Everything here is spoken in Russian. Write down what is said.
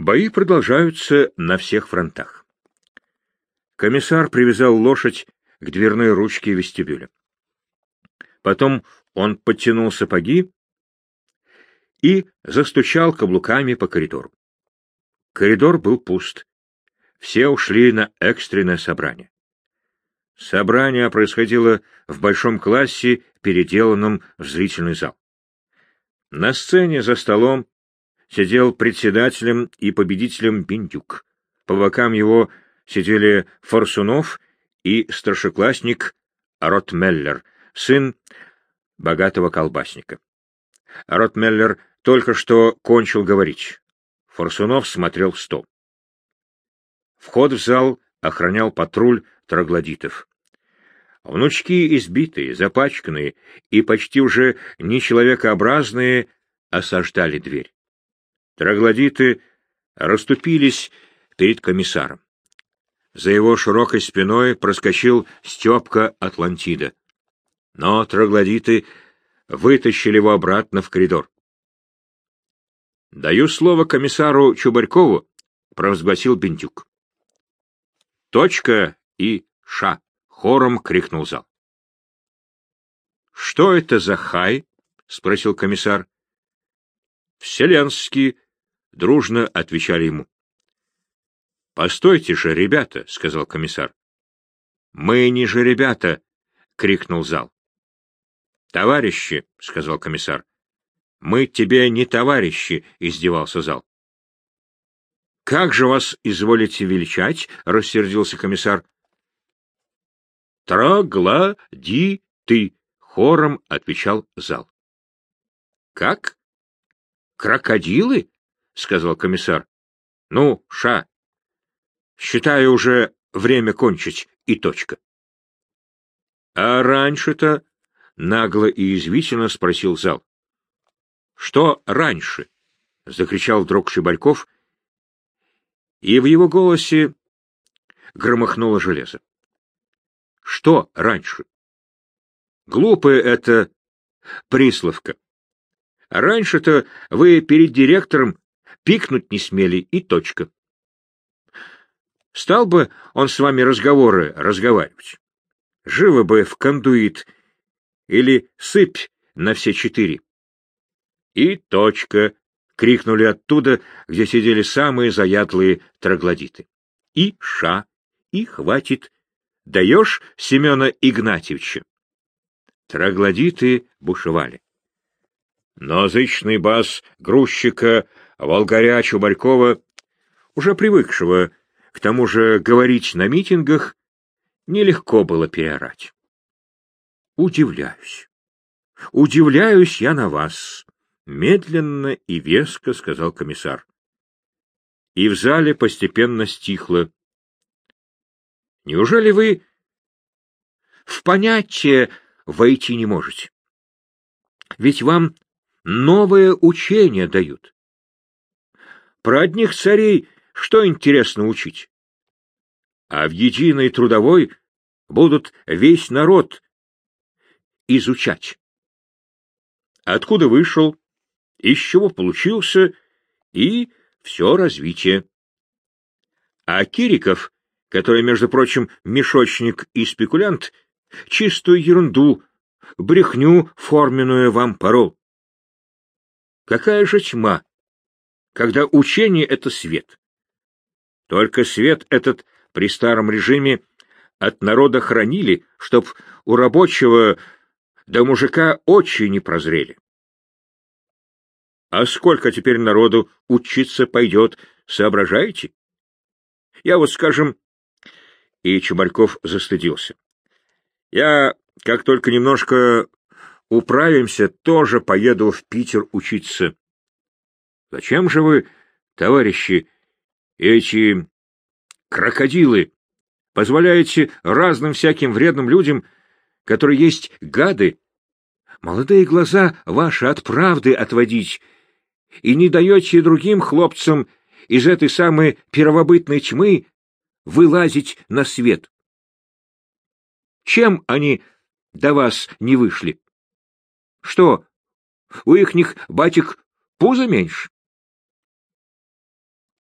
Бои продолжаются на всех фронтах. Комиссар привязал лошадь к дверной ручке вестибюля. Потом он подтянул сапоги и застучал каблуками по коридору. Коридор был пуст. Все ушли на экстренное собрание. Собрание происходило в большом классе, переделанном в зрительный зал. На сцене за столом сидел председателем и победителем Бендюк. По бокам его сидели Форсунов и старшеклассник Ротмеллер, сын богатого колбасника. Ротмеллер только что кончил говорить. Форсунов смотрел в стол. Вход в зал охранял патруль троглодитов. Внучки избитые, запачканные и почти уже нечеловекообразные осаждали дверь. Троглодиты расступились перед комиссаром. За его широкой спиной проскочил Степка Атлантида. Но троглодиты вытащили его обратно в коридор. — Даю слово комиссару Чубарькову, — провозгласил Бентюк. — Точка и ша, — хором крикнул зал. — Что это за хай? — спросил комиссар. — Вселенский, — дружно отвечали ему. — Постойте же, ребята, — сказал комиссар. — Мы не же ребята, — крикнул зал. — Товарищи, — сказал комиссар. — Мы тебе не товарищи, — издевался зал. — Как же вас изволите величать? — рассердился комиссар. — Трогла-ди ты, — хором отвечал зал. — Как? Крокодилы? — сказал комиссар. — Ну, ша. Считаю уже время кончить и точка. — А раньше-то нагло и извительно спросил зал. — Что раньше? — закричал вдруг Шибальков, и в его голосе громыхнуло железо. — Что раньше? Глупая это присловка. Раньше-то вы перед директором пикнуть не смели, и точка. Стал бы он с вами разговоры разговаривать. Живо бы в кондуит или сыпь на все четыре. И точка, — крикнули оттуда, где сидели самые заядлые троглодиты. И ша, и хватит. Даешь Семена Игнатьевича? Троглодиты бушевали. Но зычный бас грузчика Волгаря Чубарькова, уже привыкшего к тому же говорить на митингах, нелегко было переорать. Удивляюсь. Удивляюсь я на вас, — медленно и веско сказал комиссар. И в зале постепенно стихло. Неужели вы в понятие войти не можете? Ведь вам новое учение дают. Про одних царей что интересно учить? А в единой трудовой будут весь народ изучать. Откуда вышел, из чего получился и все развитие. А Кириков, который, между прочим, мешочник и спекулянт, чистую ерунду, брехню форменную вам порол. Какая же тьма, когда учение — это свет. Только свет этот при старом режиме от народа хранили, чтоб у рабочего да мужика очи не прозрели. А сколько теперь народу учиться пойдет, соображаете? Я вот, скажем... И Чубальков застыдился. Я, как только немножко управимся, тоже поеду в Питер учиться. Зачем же вы, товарищи, эти крокодилы, позволяете разным всяким вредным людям которые есть гады, молодые глаза ваши от правды отводить, и не даете другим хлопцам из этой самой первобытной тьмы вылазить на свет. Чем они до вас не вышли? Что, у ихних батик пузо меньше?